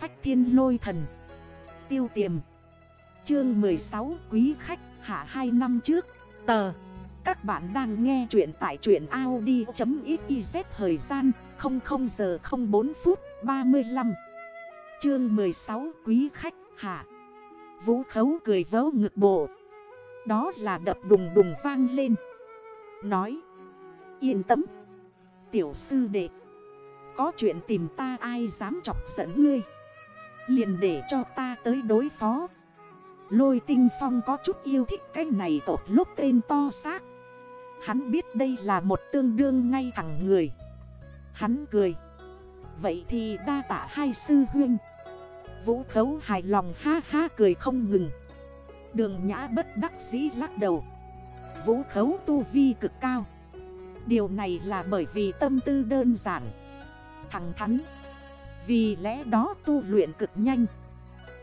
phách thiên lôi thần. Tiêu tiềm. Chương 16 Quý khách, hạ 2 năm trước. Tờ. Các bạn đang nghe chuyện tại chuyện Audi.xyz Thời gian 00 giờ 04 phút 35 Chương 16 Quý khách, hạ. Vũ khấu cười vớ ngực bộ. Đó là đập đùng đùng vang lên. Nói. Yên tâm. Tiểu sư đệ. Có chuyện tìm ta ai dám chọc giận ngươi? Liền để cho ta tới đối phó. Lôi tinh phong có chút yêu thích cái này tột lúc tên to xác. Hắn biết đây là một tương đương ngay thẳng người. Hắn cười. Vậy thì đa tạ hai sư huynh. Vũ khấu hài lòng ha ha cười không ngừng. Đường nhã bất đắc dĩ lắc đầu. Vũ khấu tu vi cực cao. Điều này là bởi vì tâm tư đơn giản. Thẳng thắn. Vì lẽ đó tu luyện cực nhanh.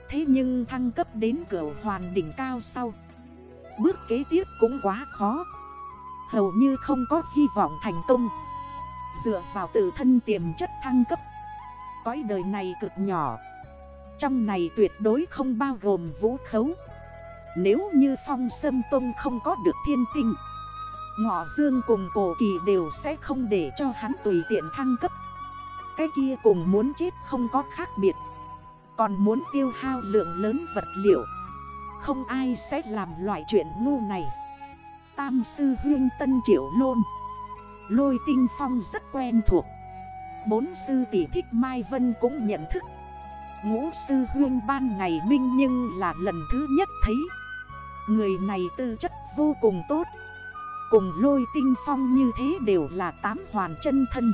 Thế nhưng thăng cấp đến cửa hoàn đỉnh cao sau. Bước kế tiếp cũng quá khó. Hầu như không có hy vọng thành công. Dựa vào tự thân tiềm chất thăng cấp. Cõi đời này cực nhỏ. Trong này tuyệt đối không bao gồm vũ khấu. Nếu như phong sâm tông không có được thiên tinh, Ngọ dương cùng cổ kỳ đều sẽ không để cho hắn tùy tiện thăng cấp. Cái kia cùng muốn chết không có khác biệt. Còn muốn tiêu hao lượng lớn vật liệu. Không ai sẽ làm loại chuyện ngu này. Tam sư huyên tân triệu lôn. Lôi tinh phong rất quen thuộc. Bốn sư tỷ thích Mai Vân cũng nhận thức. Ngũ sư huyên ban ngày minh nhưng là lần thứ nhất thấy. Người này tư chất vô cùng tốt. Cùng lôi tinh phong như thế đều là tám hoàn chân thân.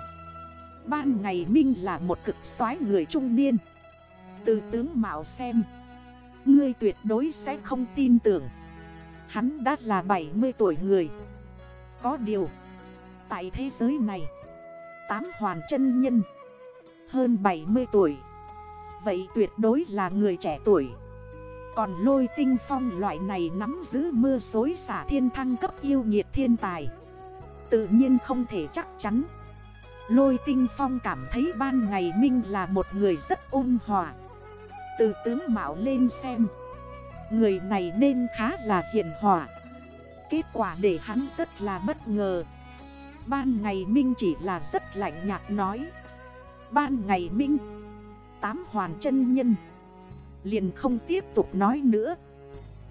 Ban ngày minh là một cực soái người trung niên. Từ tướng Mạo xem, Ngươi tuyệt đối sẽ không tin tưởng. Hắn đã là 70 tuổi người. Có điều, Tại thế giới này, Tám hoàn chân nhân, Hơn 70 tuổi, Vậy tuyệt đối là người trẻ tuổi. Còn lôi tinh phong loại này nắm giữ mưa xối xả thiên thăng cấp yêu nhiệt thiên tài, Tự nhiên không thể chắc chắn. Lôi tinh phong cảm thấy ban ngày Minh là một người rất ôn hòa. Từ tướng mạo lên xem, Người này nên khá là hiền hòa. Kết quả để hắn rất là bất ngờ. Ban ngày Minh chỉ là rất lạnh nhạt nói. Ban ngày Minh, Tám hoàn chân nhân, Liền không tiếp tục nói nữa.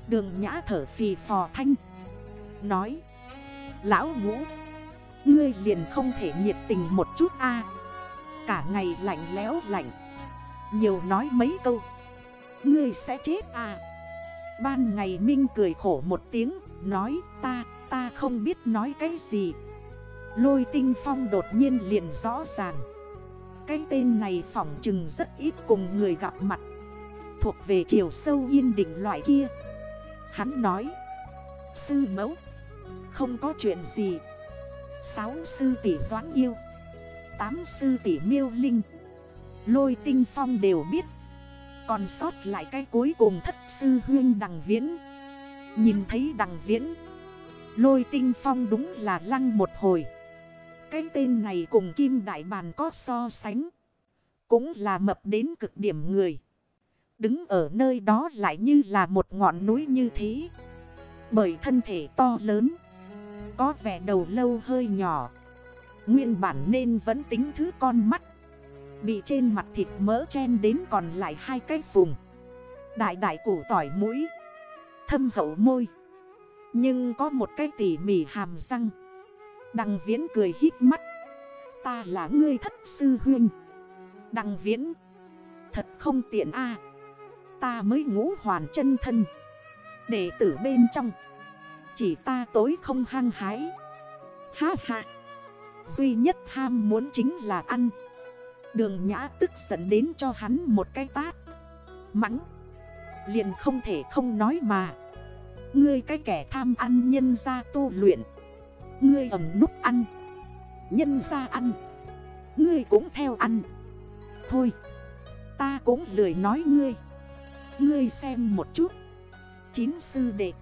Đường nhã thở phì phò thanh, Nói, Lão ngũ Ngươi liền không thể nhiệt tình một chút a. Cả ngày lạnh léo lạnh. Nhiều nói mấy câu. Ngươi sẽ chết à. Ban ngày Minh cười khổ một tiếng Nói ta, ta không biết nói cái gì. Lôi tinh phong đột nhiên liền rõ ràng. Cái tên này phỏng chừng rất ít cùng người gặp mặt. Thuộc về chiều sâu yên định loại kia. Hắn nói Sư mẫu Không có chuyện gì Sáu sư tỷ doãn yêu. Tám sư tỷ miêu linh. Lôi tinh phong đều biết. Còn sót lại cái cuối cùng thất sư huyên đằng viễn. Nhìn thấy đằng viễn. Lôi tinh phong đúng là lăng một hồi. Cái tên này cùng kim đại bàn có so sánh. Cũng là mập đến cực điểm người. Đứng ở nơi đó lại như là một ngọn núi như thế. Bởi thân thể to lớn. Có vẻ đầu lâu hơi nhỏ. Nguyên bản nên vẫn tính thứ con mắt. Bị trên mặt thịt mỡ chen đến còn lại hai cái phùng Đại đại củ tỏi mũi. Thâm hậu môi. Nhưng có một cái tỉ mỉ hàm răng. Đằng viễn cười hít mắt. Ta là ngươi thất sư huynh. Đằng viễn. Thật không tiện a. Ta mới ngũ hoàn chân thân. Đệ tử bên trong. Chỉ ta tối không hăng hái. Ha ha. Duy nhất ham muốn chính là ăn. Đường nhã tức giận đến cho hắn một cái tát. Mắng. Liền không thể không nói mà. Ngươi cái kẻ tham ăn nhân ra tu luyện. Ngươi ẩm nút ăn. Nhân ra ăn. Ngươi cũng theo ăn. Thôi. Ta cũng lười nói ngươi. Ngươi xem một chút. Chín sư đệ.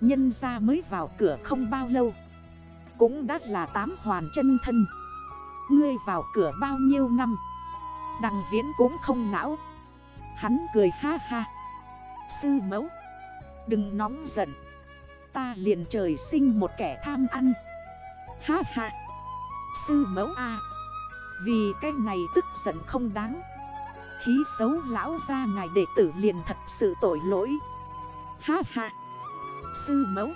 Nhân ra mới vào cửa không bao lâu. Cũng đã là tám hoàn chân thân. Ngươi vào cửa bao nhiêu năm? Đằng viễn cũng không não. Hắn cười ha ha. Sư mẫu, Đừng nóng giận. Ta liền trời sinh một kẻ tham ăn. Ha ha. Sư mẫu a. Vì cái này tức giận không đáng. Khí xấu lão ra ngài đệ tử liền thật sự tội lỗi. Ha ha. Sư mẫu.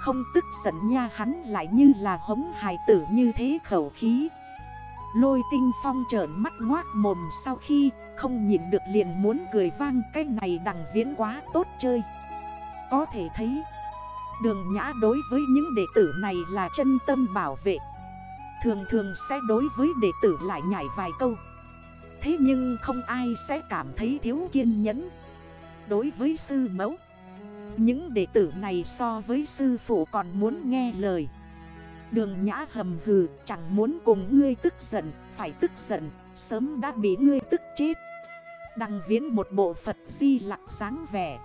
Không tức giận nha, hắn lại như là hống hài tử như thế khẩu khí. Lôi tinh phong trởn mắt ngoác mồm sau khi không nhìn được liền muốn cười vang, Cái này đằng viễn quá tốt chơi. Có thể thấy, Đường nhã đối với những đệ tử này là chân tâm bảo vệ. Thường thường sẽ đối với đệ tử lại nhảy vài câu. Thế nhưng không ai sẽ cảm thấy thiếu kiên nhẫn. Đối với sư mẫu những đệ tử này so với sư phụ còn muốn nghe lời. Đường nhã hầm hừ, chẳng muốn cùng ngươi tức giận, Phải tức giận, Sớm đã bị ngươi tức chết. Đăng viễn một bộ Phật di lặng dáng vẻ,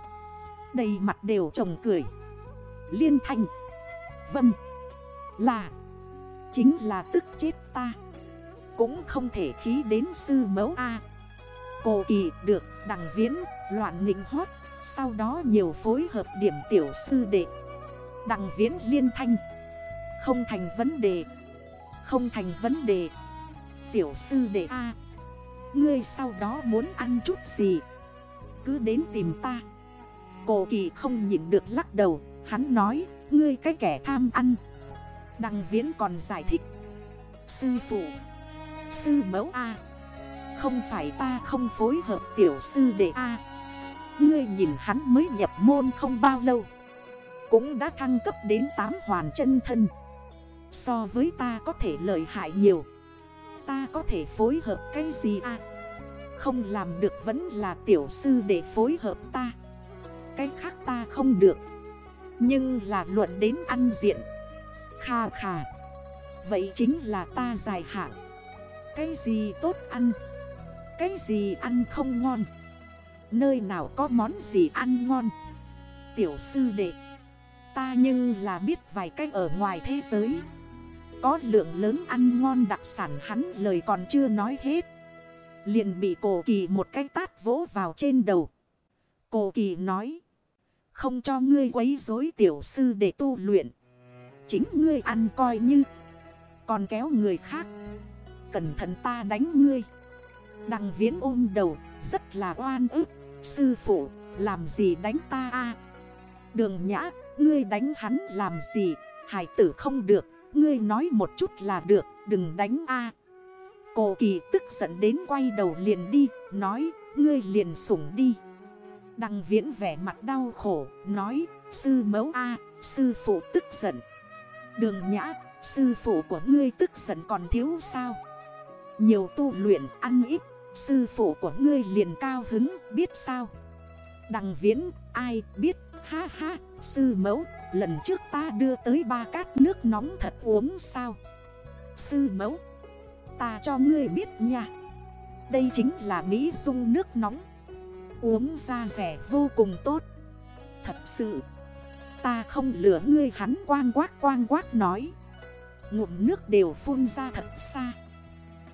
Đầy mặt đều trồng cười. Liên thanh Vâng Là, Chính là tức chết ta. Cũng không thể khí đến sư mẫu A. Cổ kỳ được đằng viễn Loạn nịnh hót. Sau đó nhiều phối hợp điểm tiểu sư đệ. Đặng viễn liên thanh. Không thành vấn đề. Không thành vấn đề. Tiểu sư đệ A. Ngươi sau đó muốn ăn chút gì? Cứ đến tìm ta. Cổ kỳ không nhịn được lắc đầu. Hắn nói, Ngươi cái kẻ tham ăn. Đặng viễn còn giải thích. Sư phụ, Sư mẫu A. Không phải ta không phối hợp tiểu sư đệ A. Ngươi nhìn hắn mới nhập môn không bao lâu. Cũng đã thăng cấp đến 8 hoàn chân thân. So với ta có thể lợi hại nhiều. Ta có thể phối hợp cái gì à? Không làm được vẫn là tiểu sư để phối hợp ta. Cái khác ta không được. Nhưng là luận đến ăn diện. Khà khà Vậy chính là ta dài hạn. Cái gì tốt ăn? Cái gì ăn không ngon? Nơi nào có món gì ăn ngon. Tiểu sư đệ, Ta nhưng là biết vài cách ở ngoài thế giới. Có lượng lớn ăn ngon đặc sản hắn lời còn chưa nói hết. Liền bị cổ kỳ một cái tát vỗ vào trên đầu. Cổ kỳ nói, Không cho ngươi quấy rối tiểu sư để tu luyện. Chính ngươi ăn coi như. Còn kéo người khác. Cẩn thận ta đánh ngươi. Đằng viễn ôm đầu, Rất là oan ức. Sư phụ làm gì đánh ta a? Đường nhã Ngươi đánh hắn làm gì? Hải tử không được Ngươi nói một chút là được Đừng đánh a. Cổ kỳ tức giận đến quay đầu liền đi Nói ngươi liền sủng đi. Đăng viễn vẻ mặt đau khổ Nói sư mẫu a Sư phụ tức giận. Đường nhã, sư phụ của ngươi tức giận còn thiếu sao? Nhiều tu luyện ăn ít, sư phụ của ngươi liền cao hứng biết sao? Đằng viễn, ai biết, ha ha, sư mẫu, lần trước ta đưa tới ba cát nước nóng thật uống sao? Sư mẫu, ta cho ngươi biết nha. Đây chính là Mỹ dung nước nóng. Uống ra rẻ vô cùng tốt. Thật sự. Ta không lửa ngươi hắn quang quát quang quát nói Ngụm nước đều phun ra thật xa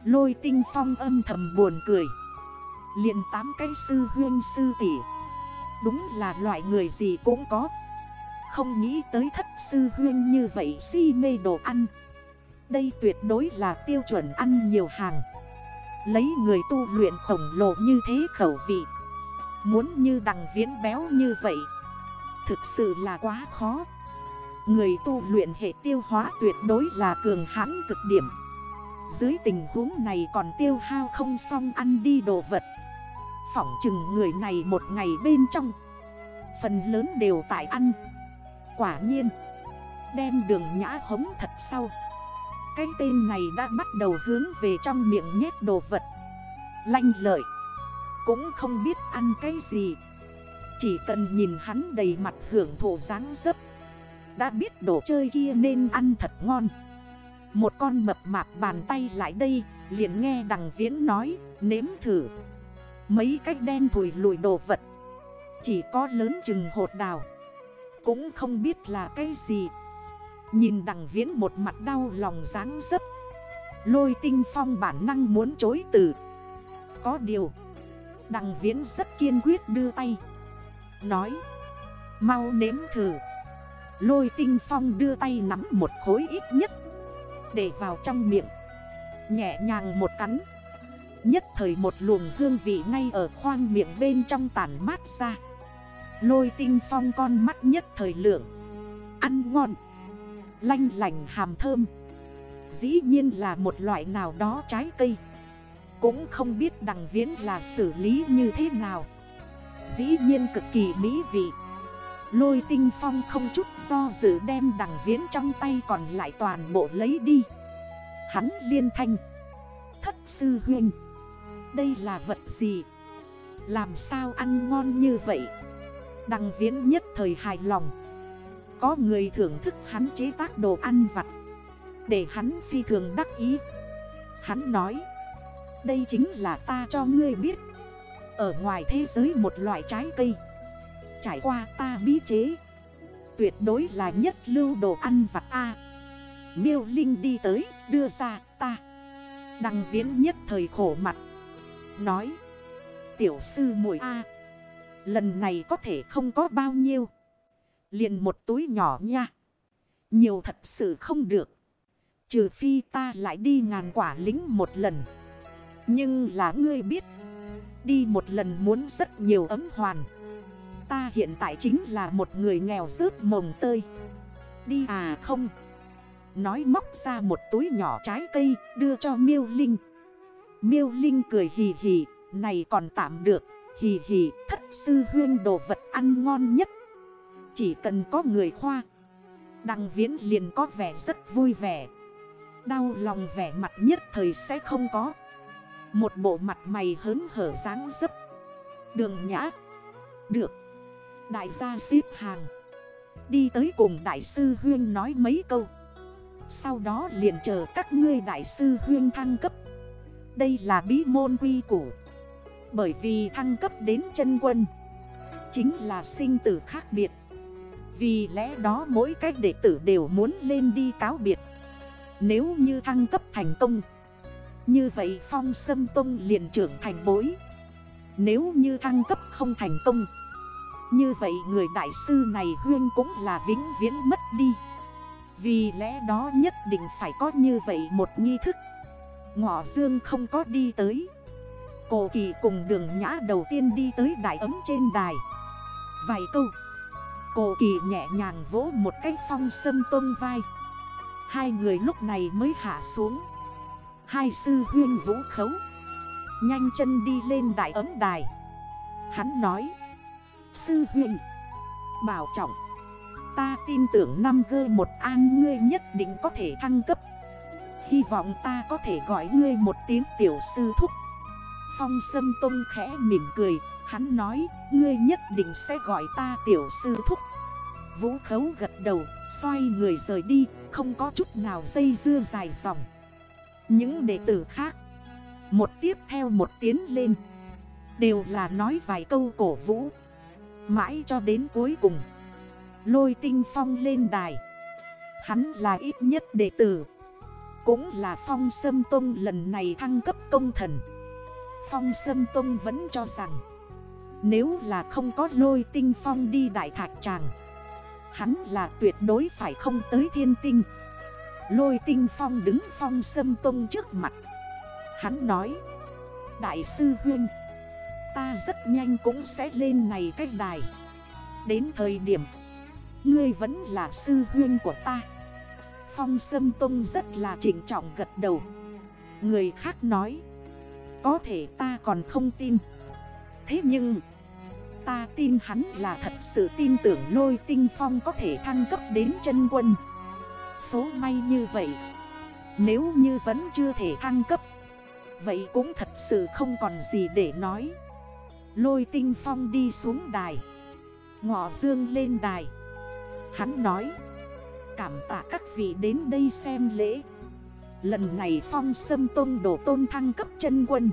Lôi tinh phong âm thầm buồn cười. Liền tám cái sư huyên sư tỷ. Đúng là loại người gì cũng có. Không nghĩ tới thất sư huyên như vậy si mê đồ ăn. Đây tuyệt đối là tiêu chuẩn ăn nhiều hàng. Lấy người tu luyện khổng lồ như thế khẩu vị. Muốn như đằng viễn béo như vậy. Thực sự là quá khó. Người tu luyện hệ tiêu hóa tuyệt đối là cường hãn cực điểm. Dưới tình huống này còn tiêu hao không xong ăn đi đồ vật. Phỏng chừng người này một ngày bên trong. Phần lớn đều tại ăn. Quả nhiên, Đem đường nhã hống thật sau. Cái tên này đã bắt đầu hướng về trong miệng nhét đồ vật. Lanh lợi. Cũng không biết ăn cái gì. Chỉ cần nhìn hắn đầy mặt hưởng thụ dáng dấp. Đã biết đồ chơi kia nên ăn thật ngon. Một con mập mạp bàn tay lại đây, liền nghe đằng viễn nói, Nếm thử. Mấy cách đen thùi lùi đồ vật. Chỉ có lớn chừng hột đào. Cũng không biết là cái gì. Nhìn đằng viễn một mặt đau lòng dáng dấp. Lôi tinh phong bản năng muốn chối từ. Có điều, Đằng viễn rất kiên quyết đưa tay. Nói, Mau nếm thử. Lôi tinh phong đưa tay nắm một khối ít nhất. Để vào trong miệng. Nhẹ nhàng một cắn. Nhất thời một luồng hương vị ngay ở khoang miệng bên trong tàn mát ra. Lôi tinh phong con mắt nhất thời lượng. Ăn ngon. Lanh lành hàm thơm. Dĩ nhiên là một loại nào đó trái cây. Cũng không biết đằng viễn là xử lý như thế nào. Dĩ nhiên cực kỳ mỹ vị. Lôi tinh phong không chút do dự đem đằng viễn trong tay còn lại toàn bộ lấy đi. Hắn liên thanh. Thất sư huynh. Đây là vật gì? Làm sao ăn ngon như vậy? Đằng viễn nhất thời hài lòng. Có người thưởng thức hắn chế tác đồ ăn vặt. Để hắn phi thường đắc ý. Hắn nói, Đây chính là ta cho ngươi biết. Ở ngoài thế giới một loại trái cây Trải qua ta bí chế. Tuyệt đối là nhất lưu đồ ăn vặt A. Miêu Linh đi tới, đưa ra ta. Đăng viễn nhất thời khổ mặt. Nói, Tiểu sư muội A, Lần này có thể không có bao nhiêu. Liền một túi nhỏ nha. Nhiều thật sự không được. Trừ phi ta lại đi ngàn quả lính một lần. Nhưng là ngươi biết, Đi một lần muốn rất nhiều ấm hoàn. Ta hiện tại chính là một người nghèo rớt mồng tơi. Đi à không? Nói móc ra một túi nhỏ trái cây, đưa cho miêu linh. Miêu linh cười hì hì, Này còn tạm được, Hì hì, thất sư huyên đồ vật ăn ngon nhất. Chỉ cần có người khoa. Đăng viễn liền có vẻ rất vui vẻ. Đau lòng vẻ mặt nhất thời sẽ không có. Một bộ mặt mày hớn hở dáng dấp. Đường nhã. Được Đại gia xếp hàng. Đi tới cùng đại sư Huyên nói mấy câu. Sau đó liền chờ các ngươi đại sư Huyên thăng cấp. Đây là bí môn quy củ. Bởi vì thăng cấp đến chân quân, Chính là sinh tử khác biệt. Vì lẽ đó mỗi cách đệ tử đều muốn lên đi cáo biệt. Nếu như thăng cấp thành công, Như vậy phong sâm tông liền trưởng thành bối. Nếu như thăng cấp không thành công như vậy người đại sư này huyên cũng là vĩnh viễn mất đi. Vì lẽ đó nhất định phải có như vậy một nghi thức. Ngọ dương không có đi tới. Cổ kỳ cùng đường nhã đầu tiên đi tới đại ấm trên đài. Vài câu, Cổ kỳ nhẹ nhàng vỗ một cái phong sâm tôn vai. Hai người lúc này mới hạ xuống. Hai sư huyên vũ khấu. Nhanh chân đi lên đại ấm đài. Hắn nói Sư huyện Bảo trọng. Ta tin tưởng năm gơ một an ngươi nhất định có thể thăng cấp. Hy vọng ta có thể gọi ngươi một tiếng tiểu sư thúc. Phong Sâm Tông khẽ mỉm cười, Hắn nói, ngươi nhất định sẽ gọi ta tiểu sư thúc. Vũ khấu gật đầu, Xoay người rời đi, Không có chút nào dây dưa dài dòng. Những đệ tử khác, Một tiếp theo một tiến lên, Đều là nói vài câu cổ vũ. Mãi cho đến cuối cùng. Lôi tinh phong lên đài. Hắn là ít nhất đệ tử. Cũng là phong sâm tông lần này thăng cấp công thần. Phong sâm tông vẫn cho rằng, Nếu là không có lôi tinh phong đi đại thạch tràng, Hắn là tuyệt đối phải không tới thiên tinh. Lôi tinh phong đứng phong sâm tông trước mặt. Hắn nói, Đại sư Huynh Ta rất nhanh cũng sẽ lên này cách đài. Đến thời điểm, Ngươi vẫn là sư huyên của ta. Phong Sâm Tông rất là trịnh trọng gật đầu. Người khác nói, Có thể ta còn không tin. Thế nhưng, Ta tin hắn là thật sự tin tưởng lôi tinh phong có thể thăng cấp đến chân quân. Số may như vậy, Nếu như vẫn chưa thể thăng cấp, Vậy cũng thật sự không còn gì để nói. Lôi tinh phong đi xuống đài. Ngọ dương lên đài. Hắn nói, Cảm tạ các vị đến đây xem lễ. Lần này phong sâm tôn đổ tôn thăng cấp chân quân.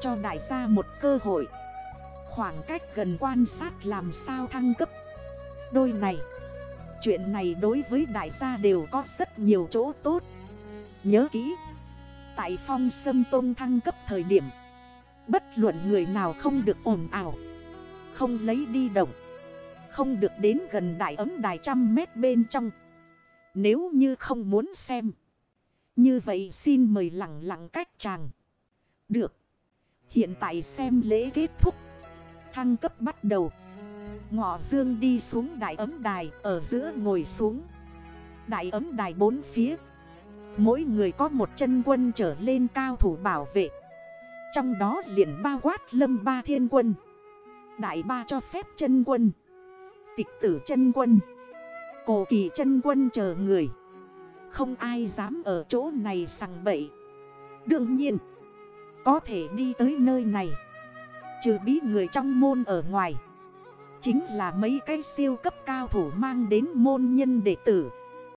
Cho đại gia một cơ hội. Khoảng cách gần quan sát làm sao thăng cấp. Đôi này, Chuyện này đối với đại gia đều có rất nhiều chỗ tốt. Nhớ kỹ, Tại phong sâm tôn thăng cấp thời điểm Bất luận người nào không được ồn ảo Không lấy đi động, Không được đến gần đại ấm đài trăm mét bên trong. Nếu như không muốn xem, Như vậy xin mời lặng lặng cách chàng Được, Hiện tại xem lễ kết thúc. Thăng cấp bắt đầu. Ngọ dương đi xuống đại ấm đài, Ở giữa ngồi xuống. Đại ấm đài bốn phía. Mỗi người có một chân quân trở lên cao thủ bảo vệ. Trong đó liền bao quát lâm ba thiên quân. Đại ba cho phép chân quân. Tịch tử chân quân. Cổ kỳ chân quân chờ người. Không ai dám ở chỗ này sằng bậy. Đương nhiên, Có thể đi tới nơi này. Trừ bí người trong môn ở ngoài. Chính là mấy cái siêu cấp cao thủ mang đến môn nhân đệ tử.